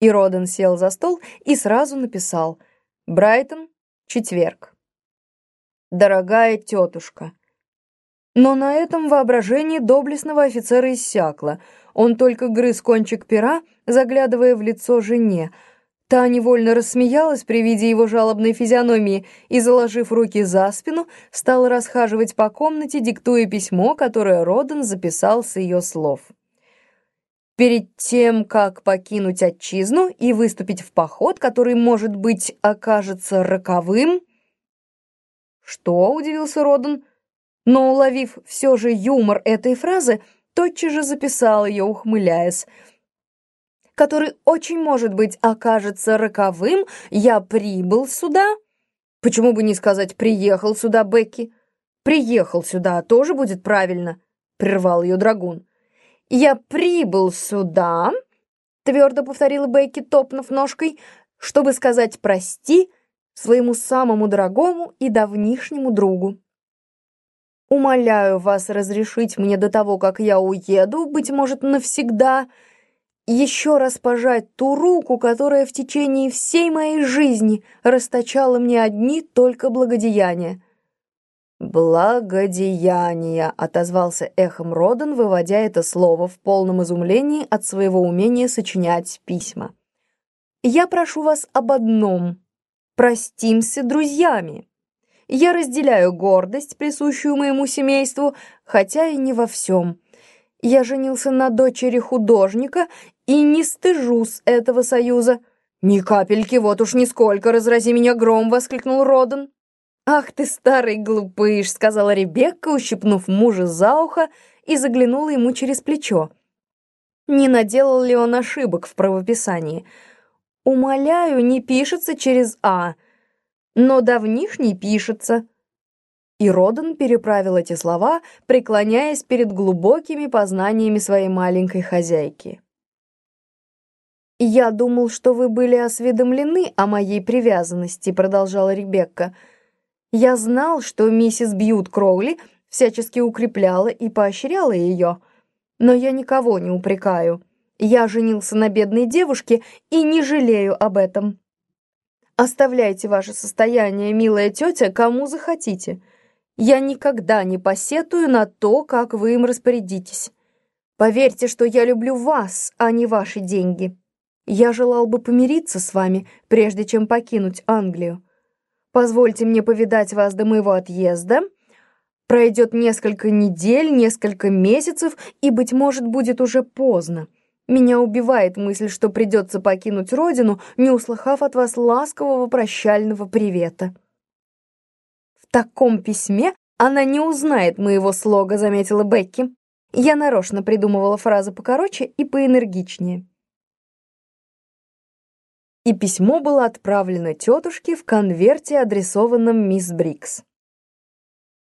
И Роден сел за стол и сразу написал «Брайтон, четверг». «Дорогая тетушка». Но на этом воображение доблестного офицера иссякло. Он только грыз кончик пера, заглядывая в лицо жене. Та невольно рассмеялась при виде его жалобной физиономии и, заложив руки за спину, стала расхаживать по комнате, диктуя письмо, которое Роден записал с ее слов. Перед тем, как покинуть отчизну и выступить в поход, который, может быть, окажется роковым... Что, удивился Родан, но, уловив все же юмор этой фразы, тотчас же записал ее, ухмыляясь. Который, очень может быть, окажется роковым, я прибыл сюда. Почему бы не сказать «приехал сюда, Бекки»? «Приехал сюда» тоже будет правильно, прервал ее драгун. «Я прибыл сюда», — твердо повторила Бекки, топнув ножкой, чтобы сказать «прости» своему самому дорогому и давнишнему другу. «Умоляю вас разрешить мне до того, как я уеду, быть может, навсегда, еще раз пожать ту руку, которая в течение всей моей жизни расточала мне одни только благодеяния». «Благодеяние», — отозвался эхом Родан, выводя это слово в полном изумлении от своего умения сочинять письма. «Я прошу вас об одном. Простимся друзьями. Я разделяю гордость, присущую моему семейству, хотя и не во всем. Я женился на дочери художника и не стыжусь этого союза». «Ни капельки, вот уж нисколько, разрази меня гром!» — воскликнул Родан. «Ах ты, старый глупыш!» — сказала Ребекка, ущипнув мужа за ухо и заглянула ему через плечо. Не наделал ли он ошибок в правописании? «Умоляю, не пишется через «а», но давнишний пишется». И Родан переправил эти слова, преклоняясь перед глубокими познаниями своей маленькой хозяйки. «Я думал, что вы были осведомлены о моей привязанности», — продолжала Ребекка, — я знал, что миссис Бьют Кроули всячески укрепляла и поощряла ее. Но я никого не упрекаю. Я женился на бедной девушке и не жалею об этом. Оставляйте ваше состояние, милая тетя, кому захотите. Я никогда не посетую на то, как вы им распорядитесь. Поверьте, что я люблю вас, а не ваши деньги. Я желал бы помириться с вами, прежде чем покинуть Англию. Позвольте мне повидать вас до моего отъезда. Пройдет несколько недель, несколько месяцев, и, быть может, будет уже поздно. Меня убивает мысль, что придется покинуть родину, не услыхав от вас ласкового прощального привета. В таком письме она не узнает моего слога, заметила Бекки. Я нарочно придумывала фразы покороче и поэнергичнее и письмо было отправлено тетушке в конверте, адресованном мисс Брикс.